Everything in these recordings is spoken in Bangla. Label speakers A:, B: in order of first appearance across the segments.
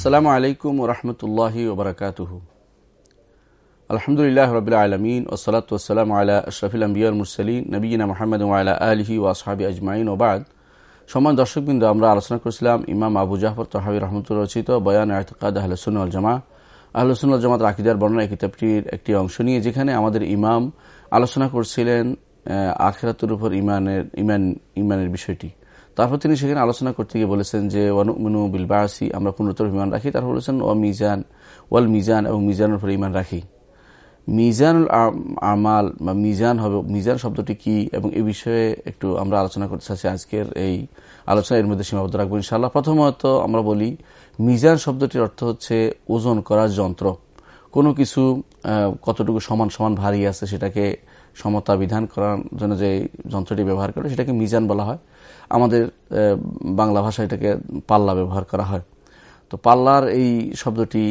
A: আসসালামু আলাইকুম ওরহমতুল্লাহ ওবরাকাতুহু আলহামদুলিল্লাহ রবিল আলমিন ওসলাত ওসালাম আলা আশরফিল আম্বিয়ার মুরসলিন নবীনা মোহাম্মদ আলা আলহি ও আসহাবি আজমাইন ওবাদ সম্মান দর্শকবৃন্দ, আমরা আলোচনা করেছিলাম ইমাম আবু জাফর তহাবি রহমতুল্লা রচিত বয়ান আয়তকাদ আহলসুল জামা আহলসুল জামাত আকিদার বর্ণনা কিতাবটির একটি অংশ নিয়ে, যেখানে আমাদের ইমাম আলোচনা করছিলেন আখেরাতুর উপর ইমানের, ইমান, ইমানের বিষয়টি। তারপর তিনি সেখানে আলোচনা করতে গিয়ে বলেছেন যে, ওয়ানুমিনু বিলবাসি আমরা পূর্ণতর ইমান রাখি। তারপর বলেছেন ও মিজান ওয়াল মিজান এবং মিজানের উপরে ইমান রাখি। মিজানুল আমাল বা মিজান হবে, মিজান শব্দটি কি এবং এই বিষয়ে একটু আমরা আলোচনা করতে চাচ্ছি আজকের এই আলোচনা। এর মধ্যে সীমাবদ্ধ রাখব ইনশাল্লাহ প্রথমত আমরা বলি, মিজান শব্দটির অর্থ হচ্ছে ওজন করার যন্ত্র। কোনো কিছু কতটুকু সমান সমান ভারী আছে সেটাকে সমতা বিধান করার জন্য যে যন্ত্রটি ব্যবহার করে সেটাকে মিজান বলা হয়। আমাদের বাংলা ভাষা এটাকে পাল্লা ব্যবহার করা হয়। তো পাল্লার এই শব্দটি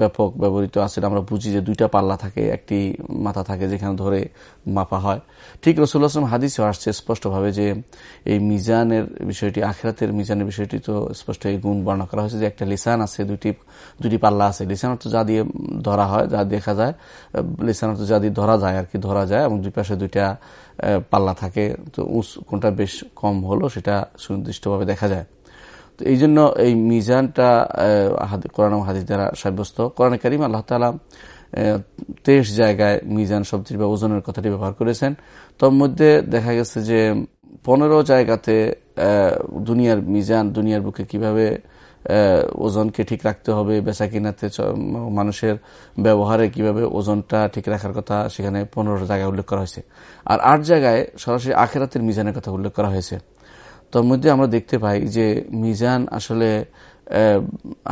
A: ব্যাপক ব্যবহৃত আছে। আমরা বুঝি যে দুইটা পাল্লা থাকে, একটি মাথা থাকে যেখানে ধরে মাপা হয়। ঠিক রসুল আসলাম হাদিসে আসছে স্পষ্টভাবে যে এই মিজানের বিষয়টি, আখেরাতের মিজানের বিষয়টি তো স্পষ্ট এই গুণ বর্ণনা করা হয়েছে যে একটা লিসান আছে, দুইটি দুটি পাল্লা আছে। লিসান অর্থ যা দিয়ে ধরা হয়, যা দেখা যায় লিসান অর্থ যা দিয়ে ধরা যায় আর কি, ধরা যায় এবং দুই পাশে দুইটা পাল্লা থাকে। তো উঁচ কোনটা বেশ কম হলো সেটা সুনির্দিষ্টভাবে দেখা যায়। তো এই জন্য এই মিজানটা কোরআন হাদিস দ্বারা সাব্যস্ত। কোরআন করিম আল্লাহ তালা তেইশ জায়গায় মিজান শব্দটি বা ওজনের কথাটি ব্যবহার করেছেন। তোর মধ্যে দেখা গেছে যে পনেরো জায়গাতে দুনিয়ার মিজান, দুনিয়ার বুকে কীভাবে ওজনকে ঠিক রাখতে হবে বেচা কিনাতে মানুষের ব্যবহারে কীভাবে ওজনটা ঠিক রাখার কথা সেখানে পনেরো জায়গায় উল্লেখ করা হয়েছে। আর আট জায়গায় সরাসরি আখেরাতের মিজানের কথা উল্লেখ করা হয়েছে। তোর মধ্যে আমরা দেখতে পাই যে মিজান আসলে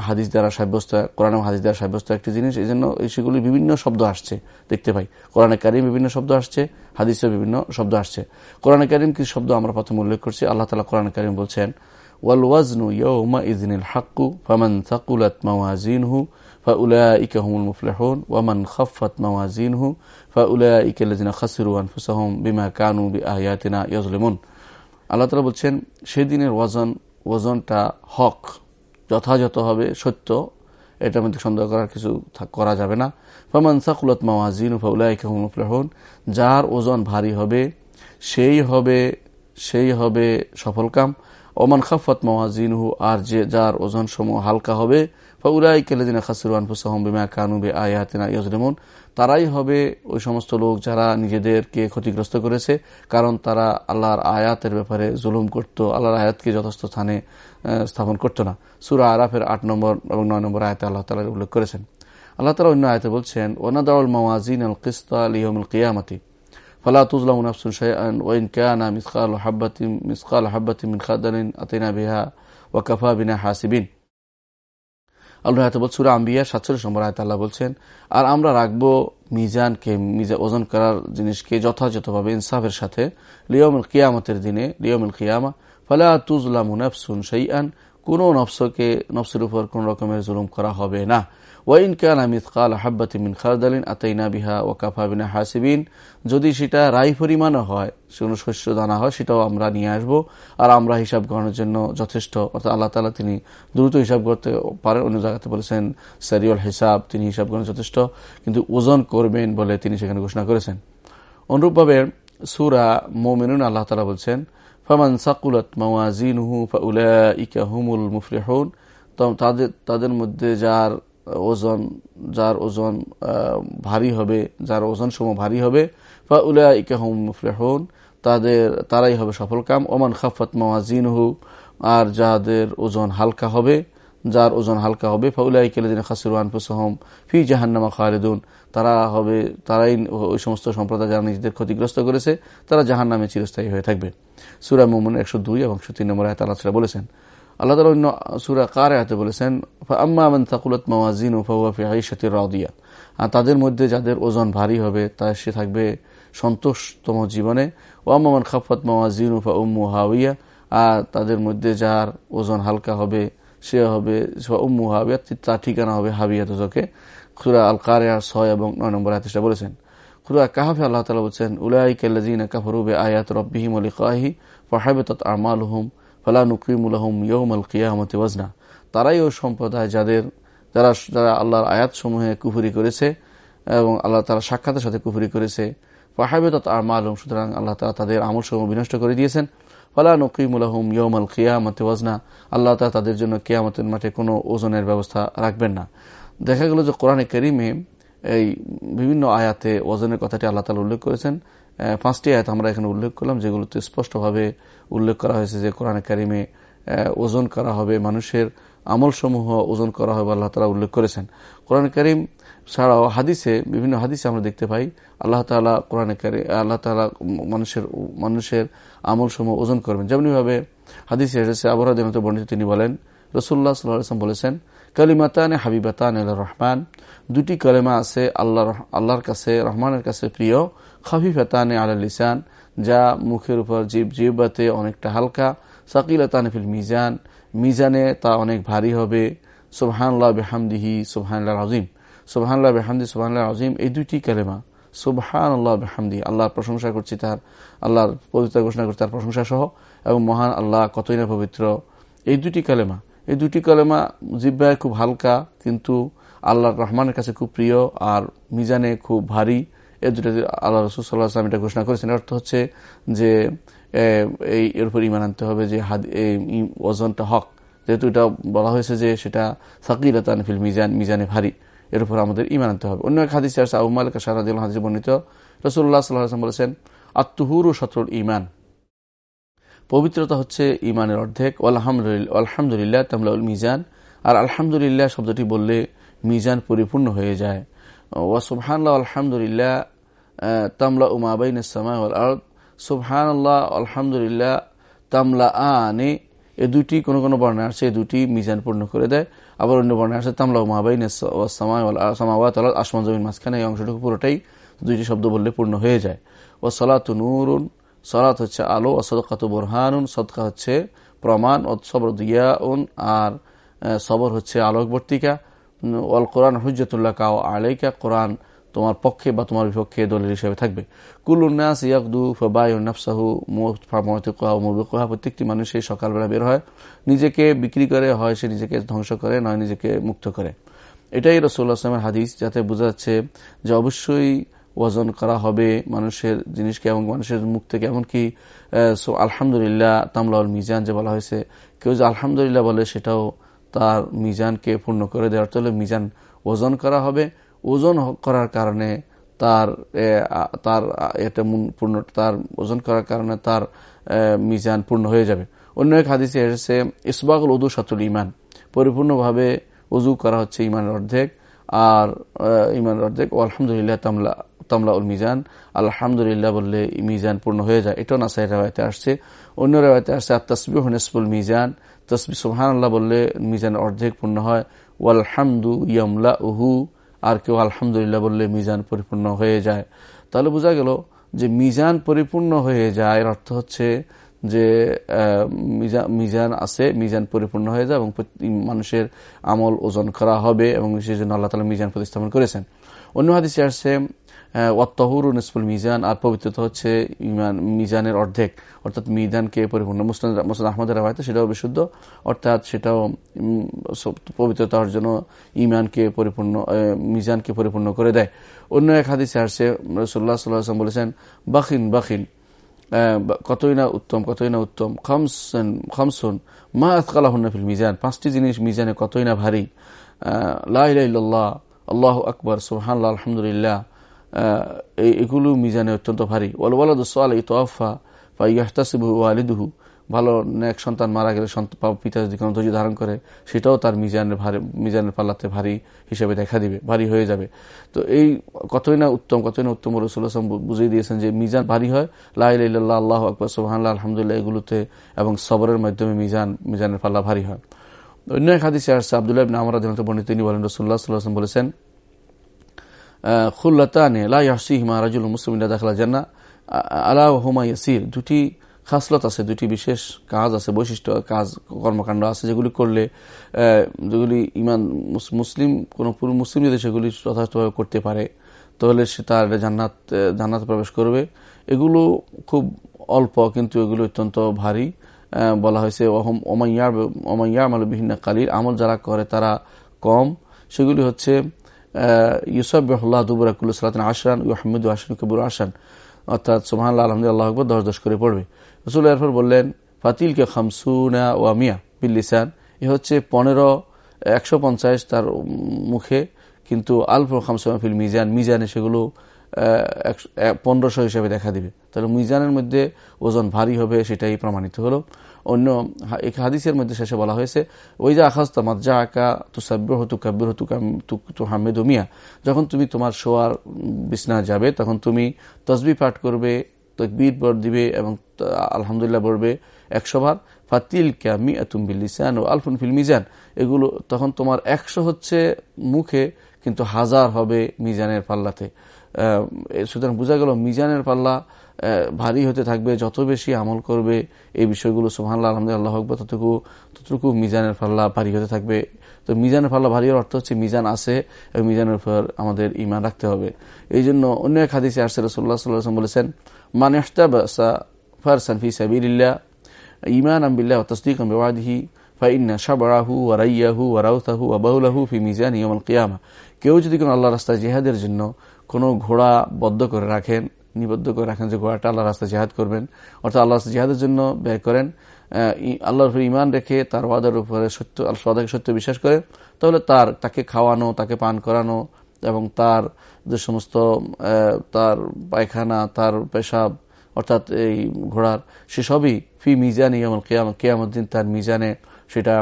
A: হাদিস দ্বারা সাব্যস্ত কোরআন হাদিস দ্বারা সাব্যস্ত একটি জিনিস এই জন্য সেগুলি বিভিন্ন শব্দ আসছে দেখতে পাই কোরআনে কারিম বিভিন্ন শব্দ আসছে হাদিসে বিভিন্ন শব্দ আসছে কোরআনে কারিম কি শব্দ আমরা প্রথম উল্লেখ করছি আল্লাহ তালা কোরআন কারিম বলছেন ওয়াল ওয়াজনু ইয়ৌমা ইদিনিল হাক্কু ফামান থাকুলাত মাওয়াজিনহু فأولئك هم المفلحون ومن خفت موازينه فأولئك الذين خسروا أنفسهم بما كانوا بآياتنا يظلمون আল্লাহ তালা বলছেন, সেদিনের ওজন, ওজনটা হক, যথাযথ হবে, সত্য, এটার মধ্যে সন্দেহ করার কিছু করা যাবে না। ফমান সাকুলত মাওয়াজিন ফাউলাইকাহুমফলাহন যার ওজন ভারী হবে, সেই হবে সেই হবে সফলকাম ওমান খাফত মাওয়াজিনহু, আর যে, যার ওজন সমূহ হালকা হবে ফাউলাই কেলেদিনা খাসিরুয়ান ফুসাহম কানুবে আয়াতিনা ইয়জরেমন। তারাই হবে ওই সমস্ত লোক যারা নিজেদেরকে ক্ষতিগ্রস্ত করেছে, কারণ তারা আল্লাহর আয়াতের ব্যাপারে জুলুম করত, আল্লাহর আয়াতকে যথেষ্ট স্থানে স্থাপন করত না। সুরা আরাফের আট নম্বর এবং নয় নম্বর আয়তে আল্লাহ তালা উল্লেখ করেছেন। আল্লাহ তালা অন্য আয়তে বলছেন ওনাদাউল মাওয়াজিন আল কিস্তা লিহমুল কিয়ামতি, ফলা তুজলাম নাফসুল শায়ান মিসকাল হাব্বাতিম মিসকাল হাব্বাতিম মিন আতিনা বিহা ওয়াকাফা বিনা হাসিবিন। আল্লাহ বল সুরা আম্বিয়া সাতচল্লিশ নম্বর আয়ত আল্লাহ বলছেন, আর আমরা রাখব মিজানকে, মিজা, ওজন করার জিনিসকে যথাযথভাবে ইনসাফের সাথে লিওমুল কিয়ামতের দিনে লিওমুল কিয়ামা, ফলে তুজলাম সেই আন কোনো নফসকে, নফসের উপর কোন রকমের জুলুম করা হবে না। ওয়াইন কানা মিথকাল হাব্বাতি মিন খারদালিন আতাইনা বিহা ও কাফাবিনা হাসিবিন যদি সেটা রাই পরিমাণও হয় কোনো শস্য দানা হয়, সেটাও আমরা নিয়ে আসব। আর আমরা হিসাব গ্রহণের জন্য যথেষ্ট। অর্থাৎ আল্লাহ তালা তিনি দ্রুত হিসাব করতে পারেন। অন্য জায়গাতে বলেছেন, সারিউল হিসাব, তিনি হিসাব গ্রহণ যথেষ্ট। কিন্তু ওজন করবেন বলে তিনি সেখানে ঘোষণা করেছেন। অনুরূপভাবে সুরা মোমিনুন আল্লাহ তালা বলছেন, ফমান সাকুলত মাওয়াজিনহু ফাউলাইকা হুমুল মুফলিহুন। তাদের তাদের মধ্যে যার ওজন, যার ওজন ভারী হবে, যার ওজন সম ভারী হবে বা উলাইকা হুম মুফলেহন, তাদের, তারাই হবে সফল কাম, ওমান খাফত মাওয়াজিনহু, আর যাদের ওজন হালকা হবে, যার ওজন হালকা হবে ফি জাহান্নামা খালেদুন, তারা হবে, তারাই ওই সমস্ত সম্প্রদায় যারা নিজেদের ক্ষতিগ্রস্ত করেছে, তারা জাহান নামে চিরস্থায়ী হয়ে থাকবে। সুরা মোমন একশো দুই এবং একশো তিন নম্বর আয়তা আল্লাহ বলেছেন আল্লাহ তালা অন্য সুরা কার আয়াতে বলেছেন আম্মা আমান মাওয়াজিন ও আর তাদের মধ্যে যাদের ওজন ভারী হবে, তা সে থাকবে সন্তোষতম জীবনে। ও আম্মান খাফত মাওয়াজিন উফা উম্মু হাউইয়া আর তাদের মধ্যে যার ওজন হালকা হবে, সে হবে উম্মু হাবিয়া তার ঠিকানা হবে হাবিয়া তোজকে খুরা আল কারিয়া ছয় এবং নয় নম্বর আয়াতটা বলেছেন। খুরা কাহাফে আল্লাহ তালা বলছেন উলাই কেল্লাজিন কাফরুবে আয়াত রব্বিহিম আলী কাহি ফাহাবেত আমাল হুম ফালা নুকিমুল আহম ইয়ৌম আল কিয়ামতে ওয়াজনা। তারাই ওই সম্প্রদায় যাদের, যারা যারা আল্লাহর আয়াত সমূহে কুফুরি করেছে এবং আল্লাহ তারা সাক্ষাতের সাথে কুফুরি করেছে ফাহাবেদত মালুম সুতরাং আল্লাহ তালা তাদের আমল সমূহ বিনষ্ট করে দিয়েছেন। ফলা নকিমুলাহম ইয়মাল কিয়ামতে ওয়াজনা। আল্লাহ তালা তাদের জন্য কেয়ামতের মাঠে কোনো ওজনের ব্যবস্থা রাখবেন না। দেখা গেল যে কোরআনে করিমে এই বিভিন্ন আয়াতে ওজনের কথাটি আল্লাহ তালা উল্লেখ করেছেন। পাঁচটি আয়াত আমরা এখানে উল্লেখ করলাম, যেগুলোতে স্পষ্টভাবে উল্লেখ করা হয়েছে যে কোরআন কারিমে ওজন করা হবে, মানুষের আমলসমূহ ওজন করা হবে, আল্লাহ তালা উল্লেখ করেছেন। কোরআন করিম ছাড়াও হাদিসে, বিভিন্ন হাদিসে আমরা দেখতে পাই, আল্লাহ তালা কোরআনে কারি, আল্লাহ তালা মানুষের মানুষের আমলসমূহ ওজন করবেন। যেমনিভাবে হাদিসে এসেছে আবহাওয়া বর্ণিত, তিনি বলেন রসুল্লাহ সাল্লাম বলেছেন, কালিমাতান হাবিবাতান রহমান। দুটি কলেমা আছে আল্লাহ আল্লাহর কাছে, রহমানের কাছে প্রিয়। খাফিফাতানে আল লিসান, যা মুখের উপর জীব জিব্বাতে অনেকটা হালকা। সাকিলাতান ফিল মিজান, মিজানে তা অনেক ভারী হবে। সুবহানুল্লাহ বেহামদিহি, সুবহানুল্লাহ আজিম সুবহানুল্লাহ বেহামদি, সুবহানুল্লাহ আজিম এই দুটি কালেমা। সুবহান আল্লাহ বেহামদি, আল্লাহর প্রশংসা করছি তার, আল্লাহর পবিত্র ঘোষণা করছি তার প্রশংসা সহ এবং মহান আল্লাহ কতই না পবিত্র। এই দুটি কালেমা এই দুটি কালেমা জিব্বায় খুব হালকা, কিন্তু আল্লাহ রহমানের কাছে খুব প্রিয় আর মিজানে খুব ভারী। এই দুটো আল্লাহ রসুল সাল্লাহ এটা ঘোষণা করেছেন। অর্থ হচ্ছে যে এই, এর উপর ইমান আনতে হবে যে হাদ এই ওজনটা হক। যেহেতু এটা বলা হয়েছে যে সেটা সাকিরাতান ফিল মিজান, মিজানে ভারী। এর উপর আমাদের ইমান আনতে হবে। অন্য এক হাদিস আছে, আবু মালিক সারাদিল হাদিস বর্ণিত রসুল্লাহ সাল্লাহ বলেছেন আত্মহুর ও শত্রুর ইমান পবিত্রতা হচ্ছে ইমানের অর্ধেক। আলহামদুলিল্লাহ তামলাউল মিজান। আর আলহামদুলিল্লাহ শব্দটি বললে মিজান পরিপূর্ণ হয়ে যায়। ওয়া সুবহানাল্লাহ আলহামদুলিল্লাহ তামলা উমাবাইন সামা আর্দ সুবহান আল্লাহ আলহামদুলিল্লাহ তামলা আনে এ দুটি কোনো কোনো বর্ণে আসছে এই দুটি মিজান পূর্ণ করে দেয়। আবার অন্য বর্ণে আসছে তামলা উমাবাইন সামাওয়াত আসমান জমিন মাঝখানে, এই অংশটুকু পুরোটাই দুইটি শব্দ বললে পূর্ণ হয়ে যায়। ও সলাত নুরুন সলাত হচ্ছে আলো সদকাত বোরহানুন, সদকা হচ্ছে প্রমাণ সবর দিয়াউন, আর সবর হচ্ছে আলোকবর্তিকা। অল কোরআন হুজ্জতুল্লাহ কাও আলাইকা, কোরআন তোমার পক্ষে বা তোমার বিপক্ষে দলের হিসেবে থাকবে। কুল কুলুন্নাস ইয়াকদু ফবায়ুনাফসাহু মুবিকুহা, প্রত্যেকটি মানুষ সেই সকালবেলা বের হয়, নিজেকে বিক্রি করে, হয় সে নিজেকে ধ্বংস করে, নয় নিজেকে মুক্ত করে। এটাই রসুল্লাহ আসলামের হাদিস, যাতে বোঝা যাচ্ছে যে অবশ্যই ওজন করা হবে মানুষের জিনিসকে এবং মানুষের মুখ থেকে। এমনকি সো আলহামদুলিল্লাহ তামলাউল মিজান যে বলা হয়েছে, কেউ যে আলহামদুলিল্লাহ বলে সেটাও তার মিজানকে পূর্ণ করে দেওয়ার হলে মিজান ওজন করা হবে। ওজন করার কারণে তার তার এটা পূর্ণ, তার ওজন করার কারণে তার মিজান পূর্ণ হয়ে যাবে। অন্য এক হাদিসে এসেছে, ইসবাগুল উদু সাতুল ইমান পরিপূর্ণভাবে উজু করা হচ্ছে ইমানের অর্ধেক, আর ইমানের অর্ধেক আলহামদুলিল্লাহ তামলা তামলা উল মিজান। আলহামদুলিল্লাহ বললে মিজান পূর্ণ হয়ে যায়। এটাও নাসাই রেওয়ায়তে আসছে। অন্য রেওয়ায়তে আসছে আর তসবি হনেসবুল মিজান। তসবি সুহান আল্লাহ বললে মিজান অর্ধেক পূর্ণ হয়। ওয়ালহামদু ইয়ামলা উহু আর কেউ আলহামদুলিল্লাহ বললে মিজান পরিপূর্ণ হয়ে যায়। তাহলে বোঝা গেল যে মিজান পরিপূর্ণ হয়ে যায় এর অর্থ হচ্ছে যে মিজান আছে, মিজান পরিপূর্ণ হয়ে যায় এবং মানুষের আমল ওজন করা হবে এবং সেই জন্য আল্লাহ তালা মিজান প্রতিস্থাপন করেছেন। অন্য হাদিসে আসছে ওয়াত্তাহুর নিসফুল মিজান, আর পবিত্রতা হচ্ছে ইমান, মিজানের অর্ধেক, অর্থাৎ মিজানকে পরিপূর্ণ। মুসলাদ মুসলাদ আহমদের রাবায়তে সেটাও বিশুদ্ধ, অর্থাৎ সেটাও পবিত্রতার জন্য ইমানকে পরিপূর্ণ মিজানকে পরিপূর্ণ করে দেয়। অন্য এক হাদিসে আসছে রসুল্লাহ সাল্লাম বলেছেন, বাখিন বাখিন কতই না উত্তম, কতই না উত্তম, খামসন, খামসুন, মা আতকালাহন্নফিল মিজান। পাঁচটি জিনিস মিজানে কতই না ভারী। লাহ আল্লাহ আকবর সুহান আলহামদুলিল্লাহ এগুলো মিজানে অত্যন্ত ভারী। ওয়ালওয়ালাদ সোয়াল ইতোয়াফা বা ইয়াহতাসিবু আলিদুহু ভালো এক সন্তান মারা গেলে পিতা যদি কোনো ধৈর্য ধারণ করে, সেটাও তার মিজানের ভারী মিজানের পাল্লাতে ভারী হিসেবে দেখা দিবে, ভারী হয়ে যাবে। তো এই কতই না উত্তম, কতই না উত্তম রসুল্লাহাম বুঝিয়ে দিয়েছেন যে মিজান ভারী হয়। লাইল্লাহ আল্লাহ আকবর সুবাহান্লাহ আলহামদুলিল্লাহ, এগুলোতে এবং সবরের মাধ্যমে মিজান মিজানের পাল্লা ভারী হয়। অন্য এক হাদিসে আসছে, আবদুল্লাহ আমরা বর্ণিত, তিনি বলেন রসুল্লাহ সাল্লাহাম বলেছেন খুল্লাতানে লাহিমা রাজুল মুসলিম দাখলা জান্না আলা হুমা ইয়াসির। দুটি খাসলত আছে, দুটি বিশেষ কাজ আছে, বৈশিষ্ট্য কাজ, কর্মকাণ্ড আছে যেগুলি করলে যেগুলি ইমান মুসলিম, কোনো পুরো মুসলিম যদি সেগুলি যথাযথভাবে করতে পারে, তাহলে সে তার জান্নাত জান্নাত প্রবেশ করবে। এগুলো খুব অল্প, কিন্তু এগুলো অত্যন্ত ভারী। বলা হয়েছে, ওহম ওমাইয়ার ওমাইয়ার মালবিহীন কালির আমল যারা করে তারা কম। সেগুলি হচ্ছে ইউসফুল্লাহ দুবুরাকুল্লা সালাতন আশরান ইহমদ আসান কবুর আসান অর্থাৎ সোহান আলহামদুল্লাহ আকবর, দশ দশ করে পড়বে। রসুল এরফর বললেন, ফাতিলকে খামসুনা ওয়ামিয়া বিল্লিসান এ হচ্ছে পনেরো, একশো পঞ্চাশ তার মুখে, কিন্তু আলফ খামসুমা ফিল মিজান। মিজানে সেগুলো পনেরোশো হিসাবে দেখা দিবে। তাহলে মিজানের মধ্যে ওজন ভারী হবে, সেটাই প্রমাণিত হলো। অন্য এক হাদিসের মধ্যে শেষে বলা হয়েছে ওই যে তামাদ যা আঁকা তু সাব্য হতু কাব্য হতু তু হামেদ মিয়া। যখন তুমি তোমার শোয়ার বিছনা যাবে, তখন তুমি তসবি পাঠ করবে, তকবীর বর দিবে এবং আলহামদুলিল্লাহ বলবে একশো বার। ফাতিল ক্যামি আতুম বিল্লিসান ও আলফুন ফিল মিজান। এগুলো তখন তোমার একশো হচ্ছে মুখে, কিন্তু হাজার হবে মিজানের পাল্লাতে। সুতরাং বোঝা গেল মিজানের পাল্লা ভারী হতে থাকবে, যত বেশি আমল করবে, এই বিষয়গুলো সুহান্লা আলহামদুলিল্লাহ হকবে ততটুকু ততটুকু মিজানের পাল্লা ভারী হতে থাকবে। তো মিজানের পাল্লা ভারী অর্থ হচ্ছে মিজান আছে এবং মিজানের উপর আমাদের ইমান রাখতে হবে। এই জন্য অন্য এক হাদিসে আসছে রসুল্লাহ সাল্লাম বলেছেন মানে ফি সাবিল্লাহ ইমান আম্বিল্লাহ তসদিক ওয়ারাইয়াহু ফি কেউ যদি কোনো আল্লাহ রাস্তায় জেহাদের জন্য কোনো ঘোড়া বদ্ধ করে রাখেন নিবদ্ধ করে রাখেন যে ঘোড়াটা আল্লাহ রাস্তা জেহাদ করবেন। অর্থাৎ আল্লাহ রাস্তায় জেহাদের জন্য ব্যয় করেন। আল্লাহর উপরে ইমান রেখে তার ওয়াদার উপরে সত্য সদাকে সত্য বিশ্বাস করে, তাহলে তার, তাকে খাওয়ানো, তাকে পান করানো এবং তার যে সমস্ত তার পায়খানা, তার পেশাব, অর্থাৎ এই ঘোড়ার, সেসবই ফি মিজানি এমন কেয়াম কেয়ামুদ্দিন তার মিজানে সেটা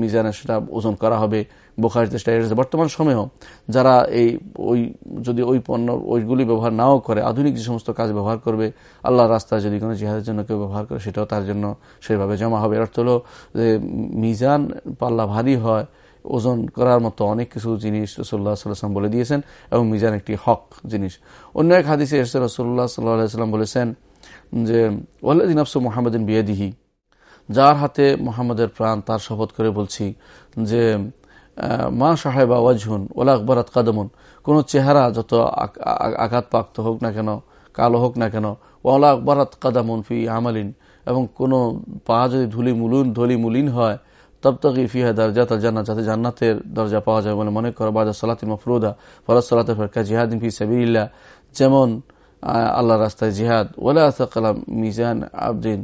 A: মিজানে সেটা ওজন করা হবে বোখার চেষ্টা এসেছে। বর্তমান সময়েও যারা এই, ওই, যদি ওই পণ্য, ওইগুলি ব্যবহার নাও করে, আধুনিক যে সমস্ত কাজ ব্যবহার করবে আল্লাহ রাস্তায় যদি কোনো জিহাদের জন্য কেউ ব্যবহার করে, সেটাও তার জন্য সেভাবে জমা হবে। অর্থ হলো যে, মিজান পাল্লা ভারী হয়, ওজন করার মতো অনেক কিছু জিনিস রসোল্লা সাল্লাম বলে দিয়েছেন, এবং মিজান একটি হক জিনিস। অন্য এক হাদিসে এসে রসোল্লা সাল্লাম বলেছেন যে ওয়াল্লাদিন আফসু মোহাম্মদিন বিয়েদিহি। যার হাতে মোহাম্মদের প্রাণ, তার শপথ করে বলছি যে মা সাহেবা ওয়াজহুন, ওলা আকবরাত কাদমুন, কোন চেহারা যত আঘাত আঘাতপ্রাপ্ত হোক না কেন, কালো হোক না কেন, ওলা আকবরাত কাদামুন ফি আমালিন, এবং কোনো পা যদি ধুলি মুলুন, ধলি মুলিন হয় তব তকি ফিহা দরজা তার জান্নাত, যাতে জান্নাতের দরজা পাওয়া যায় বলে মনে করো বাজা সালাতিন মফরুদা ফরাজ সালাতের ফেরকা জিহাদিন ফি সাবিল্লা যেমন আল্লাহ রাস্তায় জিহাদ, ওলা কালাম মিজান আবদিন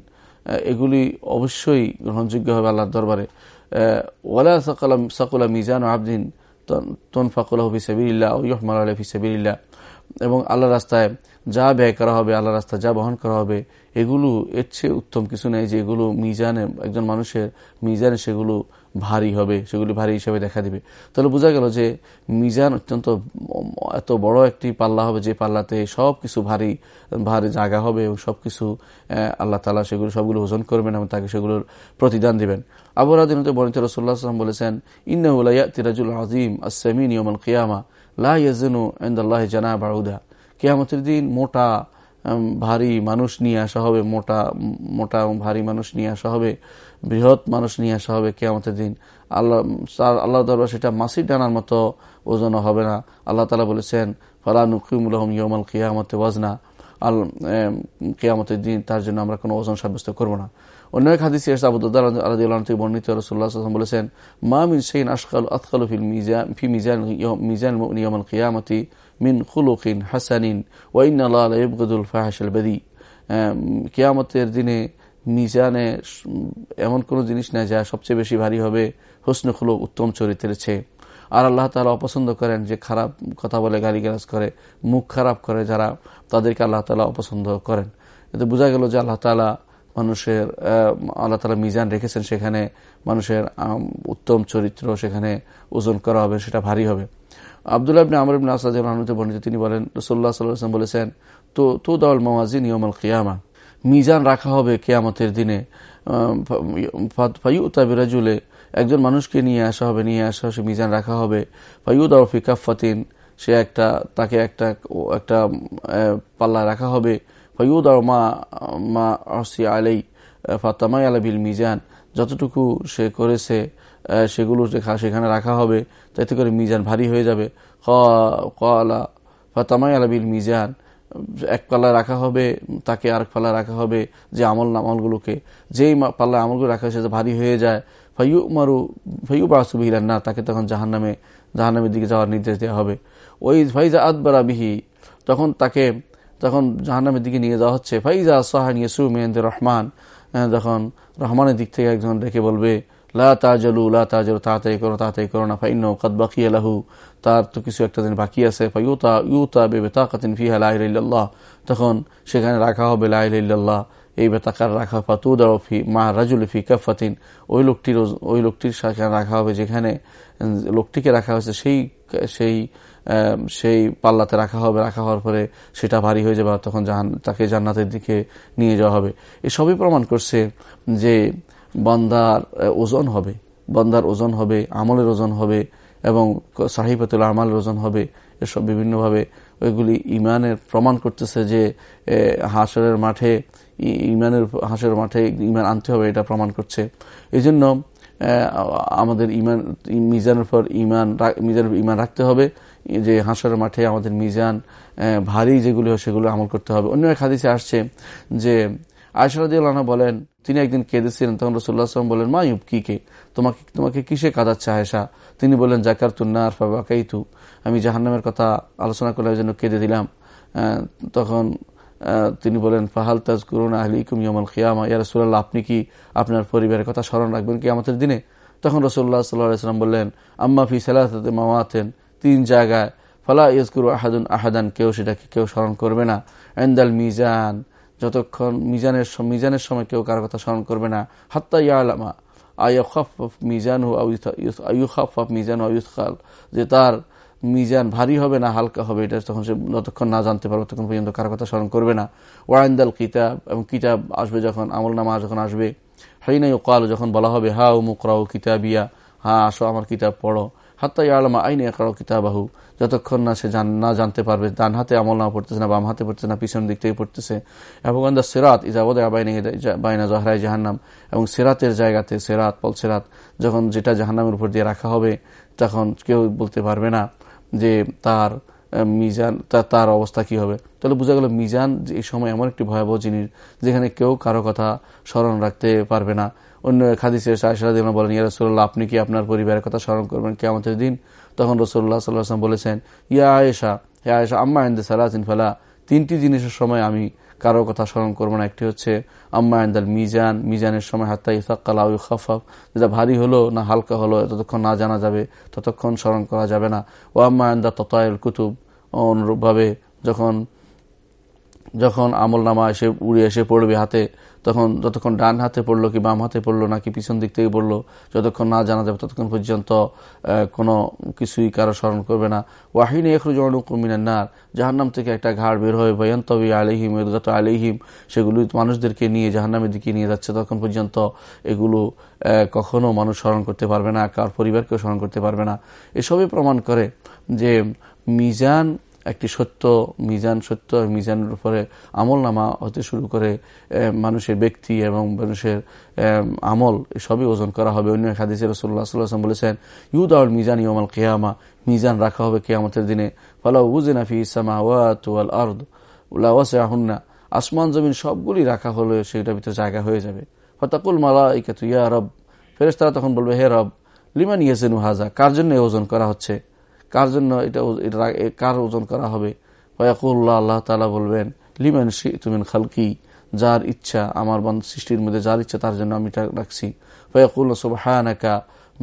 A: এগুলি অবশ্যই গ্রহণযোগ্য হবে আল্লাহর দরবারে। ওয়ালা সাকালাম সাকুলা মিজান আবদিন তন ফাকুল্লাহ ফিসাবিল্লা ইহমাল আলহ ফিসাবিল্লা এবং আল্লাহ রাস্তায় যা ব্যয় করা হবে আল্লাহ রাস্তায় যা বহন করা হবে, এগুলো এর চেয়ে উত্তম কিছু নেই যে এগুলো মিজানে একজন মানুষের মিজানে সেগুলো ভারী হবে, সেগুলি ভারী হিসেবে দেখা দিবে। তাহলে বোঝা গেল যে মিজান অত্যন্ত এত বড় একটি পাল্লা হবে, যে পাল্লাতে সব কিছু ভারী ভারী জায়গা হবে এবং সব কিছু আল্লাহ তালা সেগুলো, সবগুলো ওজন করবেন এবং তাকে সেগুলোর প্রতিদান দিবেন। আবরাদিনতে বর্ণিত রসুল্লাহ সাল্লাম বলেছেন ইন্নাউলাইয়া তিরাজুল আজিম আসামিন ইয়মল কিয়ামা লাহ ইয়াজনু ইন্দাল্লাহ জানা বাউদা কেয়ামতের দিন মোটা ভারী মানুষ নিয়ে আসা হবে, মোটা মোটা এবং ভারী মানুষ নিয়ে আসা হবে। বৃহৎ মানুষ নিয়ে আসা হবে কেয়ামতের দিন। আল্লাহ আল্লাহ দরবার সেটা মাসির ডানার মতো ওজন হবে না। আল্লাহ তালা বলেছেন, ফালা নুকিমুলহম ইয়মাল কেয়ামতে ওয়াজনা। আল কেয়ামতের দিন তার জন্য আমরা কোনো ওজন সাব্যস্ত করব না। অন্য এক হাদিস আবুদ্দার বর্ণিত রসুল্লাহ বলেছেন, মা মিন সেইন আশকাল আতকাল ফিল ফি মিজান মিজান নিয়মাল কেয়ামতি মিন খুলুকিন হাসানিন ওয়াইন আল্লাহ ইবগদুল ফাহাশাল বেদি। কেয়ামতের দিনে মিজানে এমন কোনো জিনিস নেই যা সবচেয়ে বেশি ভারী হবে। হোসনে খুলুক উত্তম চরিত্রের চেয়ে। আর আল্লাহ তালা অপছন্দ করেন যে খারাপ কথা বলে গালি গালাজ করে, মুখ খারাপ করে যারা, তাদেরকে আল্লাহ তালা অপছন্দ করেন। এতে বোঝা গেল যে আল্লাহ তালা মানুষের আল্লাহ তালা মিজান রেখেছেন সেখানে মানুষের উত্তম চরিত্র সেখানে ওজন করা হবে, সেটা ভারী হবে। আবদুল্লাহ ইবনে আমর ইবনে আসাদ বর্ণিত তিনি বলেন রসোল্লা সাল্লাম বলেছেন, তো তো দল মাওয়াজিন ইয়মাল কিয়ামা। মিজান রাখা হবে কেয়ামতের দিনে। ফাইউতা বিরাজুলে একজন মানুষকে নিয়ে আসা হবে, নিয়ে আসা সে মিজান রাখা হবে। ফাইউদ ফিকাফাতিন সে একটা, তাকে একটা একটা পাল্লা রাখা হবে। ফাইউদ আর মা মা আসি আলাই ফাতামাই আলাবিল মিজান, যতটুকু সে করেছে সেগুলো সেখানে রাখা হবে, তাতে করে মিজান ভারী হয়ে যাবে। ক কলা ফাতামাই আলাবিল মিজান এক পাল্লায় রাখা হবে, তাকে আরেক পাল্লায় রাখা হবে, যে আমল আমলগুলোকে। যেই পাল্লায় আমলগুলো রাখা হয়েছে ভারী হয়ে যায় ফাইউ মারু ফাইউ বাসুবিহিরান না তাকে তখন জাহান নামে জাহান্নামের দিকে যাওয়ার নির্দেশ দেওয়া হবে। ওই ফাইজা আদবারা বিহি, তখন তাকে তখন জাহান্নামের দিকে নিয়ে যাওয়া হচ্ছে, ফাইজা সাহান ইয়েসু মেহেন্দ্র রহমান যখন রহমানের দিক থেকে একজন রেখে বলবে, লা তাজলু লা তাজলু, তাড়াতাড়ি করো তাড়াতাড়ি করো না ফাইন কদ বাকি আলাহু তার তো কিছু একটা দিন বাকি আছে। ইউতা বেবে তাকাতিন ফিহা লাইল্লাহ তখন সেখানে রাখা হবে লাইল্লাহ এই বেতাকার রাখা ফাতুদাও ফি মা রাজুল ফি কাফাতিন ওই লোকটির ওই লোকটির সেখানে রাখা হবে যেখানে লোকটিকে রাখা হয়েছে সেই সেই সেই পাল্লাতে রাখা হবে। রাখা হওয়ার পরে সেটা ভারী হয়ে যাবে তখন তাকে জান্নাতের দিকে নিয়ে যাওয়া হবে। এসবই প্রমাণ করছে যে বন্দার ওজন হবে। বন্দার ওজন হবে, আমলের ওজন হবে। এবং সাহিবতুল আমাল ওজন হবে, এসব বিভিন্নভাবে ওইগুলি ইমানের প্রমাণ করতেছে যে হাসরের মাঠে ইমানের হাসের মাঠে ইমান আনতে হবে এটা প্রমাণ করছে। এই জন্য আমাদের ইমান মিজানের পর ইমান মিজানের ইমান রাখতে হবে, যে হাসর মাঠে আমাদের মিজান ভারী যেগুলো সেগুলো আমল করতে হবে। অন্য এক হাদিসে আসছে যে আয়সরাদিউল্লাহ বলেন, তিনি একদিন কেঁদেছিলেন, তখন রসুল্লাহ আসলাম বলেন, মা কে তোমাকে তোমাকে কিসে কাঁদাচ্ছে আয়েশা? তিনি বললেন জাকার তুন্নার ফাবাকাইতু আমি জাহান্নামের কথা আলোচনা করলে জন্য কেঁদে দিলাম। তখন তিনি বলেন, ফাহাল তাজ করুন আহলিকুম ইয়মল খিয়ামা। ইয়া রসুল্লাহ আপনি কি আপনার পরিবারের কথা স্মরণ রাখবেন কি আমাদের দিনে? তখন রসুল্লাহ সাল্লাহাম বললেন, আম্মা ফি সালাতে মামাতেন তিন জায়গায়, ফালা ইয়জকুরু আহাদুন আহাদান, কেউ সেটাকে, কেউ স্মরণ করবে না। এন্দাল মিজান। যতক্ষণ মিজানের মিজানের সময় কেউ কারও কথা স্মরণ করবে না, হাত্তা ইয়া মিজান হু আয়ুখাফ মিজান আয়ুখাল যে তার মিজান ভারী হবে না হালকা হবে, এটা তখন সে যতক্ষণ না জানতে পারবে তখন পর্যন্ত কারও কথা স্মরণ করবে না। ওয়াইন্দাল কিতাব, এবং কিতাব আসবে যখন, আমল নামা যখন আসবে হাইনাই কাল যখন বলা হবে হা ও মুকরাও কিতাবিয়া হা আসো আমার কিতাব পড়ো। হাত্তা আলমা আইনে একরাও কিতাবাহু। যতক্ষণ না সে না জানতে পারবে, ডান হাতে আমল না পড়তেছে না, বাম হাতে পড়তেছে না, পিছন দিক থেকে পড়তেছে। এবং আন্দা সেরাত ইজাবদে বাইনা জহরাই জাহান্নাম। এবং সেরাতের জায়গাতে সেরাত, পল সেরাত, যখন যেটা জাহান্নামের উপর দিয়ে রাখা হবে, তখন কেউ বলতে পারবে না যে তার মিজান তার অবস্থা কি হবে। তাহলে বোঝা গেল মিজান এই সময় এমন একটি ভয়াবহ জিনিস, যেখানে কেউ কারও কথা স্মরণ রাখতে পারবে না। অন্য খাদিসের শাহসাদিন বলেন, ইয়া রসুল্লাহ আপনি কি আপনার পরিবারের কথা স্মরণ করবেন কে আমাদের দিন? তখন রসুল্লাহ সাল্লাহাম বলেছেন, ইয়া আয়েশা, হে আয়েশা, আম্মা আন্দে সালাহিন ফালা, তিনটি জিনিসের সময় আমি কারও কথা স্মরণ করব না। একটি হচ্ছে, আম্মা আন্দাল মিজান, মিজানের সময় হাত্তা ইসাক্কালা খাফাফ যেটা ভারী হলো না হালকা হলো ততক্ষণ না জানা যাবে, ততক্ষণ স্মরণ করা যাবে না। ও আম্মা আন্দা ততায়ুল কুতুব, অনুরূপভাবে যখন যখন আমল নামা এসে উড়ে এসে পড়বে হাতে, তখন যতক্ষণ ডান হাতে পড়ল কি বাম হাতে পড়ল নাকি পিছন দিক থেকে পড়ল, যতক্ষণ না জানা যাবে ততক্ষণ পর্যন্ত কোনো কিছুই কারও স্মরণ করবে না। ওয়াহিন এখরুজমিনার নার, জাহান্নাম থেকে একটা ঘাড় বের হয়ে ভয়ন্তবি আলিহিম এদগত আলিহিম সেগুলি মানুষদেরকে নিয়ে জাহান্নামের দিকে নিয়ে যাচ্ছে তখন পর্যন্ত এগুলো কখনো মানুষ স্মরণ করতে পারবে না, কার পরিবারকেও স্মরণ করতে পারবে না। এসবই প্রমাণ করে যে মিজান একটি সত্য, মিজান সত্য মিজানের উপরে আমল নামা হতে শুরু করে মানুষের ব্যক্তি এবং মানুষের আমল, সবই ওজন করা হবে। অন্য এক হাদিসে রসুল্লাহ সাল্লাম বলেছেন ইউদ আউল মিজান ইয়মাল কেয়ামা মিজান রাখা হবে কেয়ামতের দিনে। ফলা উজেনা ফি ইসামা ওয়াত ওয়াল আর্দ আহুন্না আসমান, জমিন সবগুলি রাখা হলে সেটার ভিতরে জায়গা হয়ে যাবে। ফতাকুল মালা ইকাতু ইয়া রব ফেরেস তারা তখন বলবে, হে রব, লিমান ইয়েসেনু হাজা কার জন্য ওজন করা হচ্ছে? কার জন্য এটা কার ওজন করা হবে? ফয়াকুল্লাহ আল্লাহ তালা বলবেন, লিমেন শি তুমিন খালকি, যার ইচ্ছা, আমার বান সৃষ্টির মধ্যে যার ইচ্ছা, তার জন্য আমি রাখছি। ফয়াকুল্লা সুবাহানাকা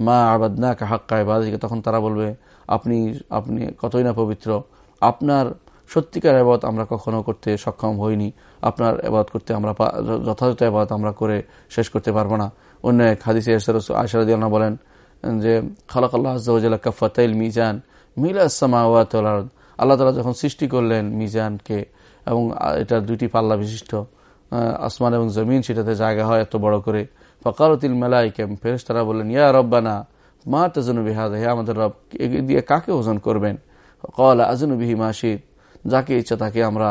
A: মা আবাদনাকা হাক্কা বাদিকে তখন তারা বলবে, আপনি আপনি কতই না পবিত্র। আপনার সত্যিকার আবাদ আমরা কখনো করতে সক্ষম হইনি। আপনার আবাদ করতে আমরা যথাযথ আবাদ আমরা করে শেষ করতে পারব না। অন্য এক হাদিসে আশারদি বলেন যে খালাক আল্লাহ কাফাতাইল মিজান। মিলা সামাওয়াত আল্লাহ তালা যখন সৃষ্টি করলেন মিজানকে এবং এটার দুইটি পাল্লা বিশিষ্ট আসমান এবং জমিন, সেটাতে জায়গা হয় এত বড় করে। ফকারতিল মেলাইকেম ফেরেস তারা বললেন, ইয়া রব্বানা, মা তাজনু বিহাদ, হে আমাদের রব দিয়ে কাকে ওজন করবেন? কল আজনু বিহি মাসিদ যাকে ইচ্ছা তাকে আমরা,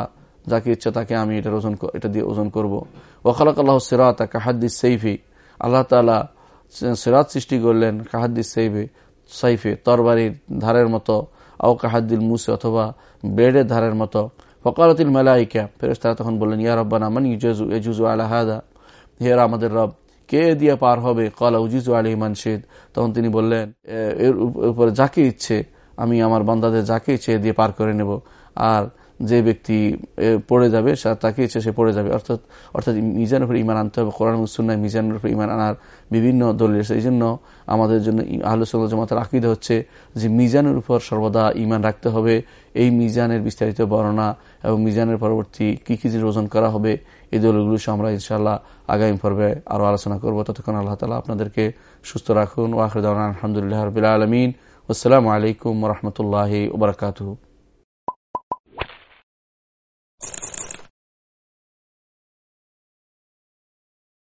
A: যাকে ইচ্ছা তাকে আমি এটার ওজন এটা দিয়ে ওজন করব। ওখালাক আল্লাহ সিরাত কাহাদ্দিস সৈফি আল্লাহ তালা সিরাত সৃষ্টি করলেন কাহাদ্দিস সৈফে সাইফে তরবারির ধারের মতো, আও কাহাদ্দিল মুসে অথবা বেডের ধারের মতো। ফকারতিল মালাইকা ফেরেস তারা তখন বললেন, ইয়া রব্বানা, মান ইউজু এজুজু আলা হাদা? হেরা আমাদের রব, কে দিয়ে পার হবে? কলা উজিজু আলী মানশিদ। তখন তিনি বললেন এর উপরে যাকে ইচ্ছে, আমি আমার বান্দাদের যাকে ইচ্ছে দিয়ে পার করে নেব। আর যে ব্যক্তি পড়ে যাবে তাকে ইচ্ছে সে পড়ে যাবে। অর্থাৎ অর্থাৎ মিজানের উপর ইমান আনতে হবে। কোরআন মুসুন্নায় মিজানের উপর ইমান আনার বিভিন্ন দলিল এই জন্য আমাদের জন্য আহ্লুসল্লাহ জমাতের আকিদা হচ্ছে যে মিজানের উপর সর্বদা ইমান রাখতে হবে। এই মিজানের বিস্তারিত বর্ণনা এবং মিজানের পরবর্তী কী কী জিনিস ওজন করা হবে, এই দলগুলো আমরা ইনশাল্লাহ আগামী পর্বে আরও আলোচনা করব। ততক্ষণ আল্লাহ তালা আপনাদেরকে সুস্থ রাখুন। ওয়াখরদান আলহামদুলিল্লাহ রবিল আলমিন। আসসালামু আলাইকুম রহমতুল্লাহ ওবরাকাতু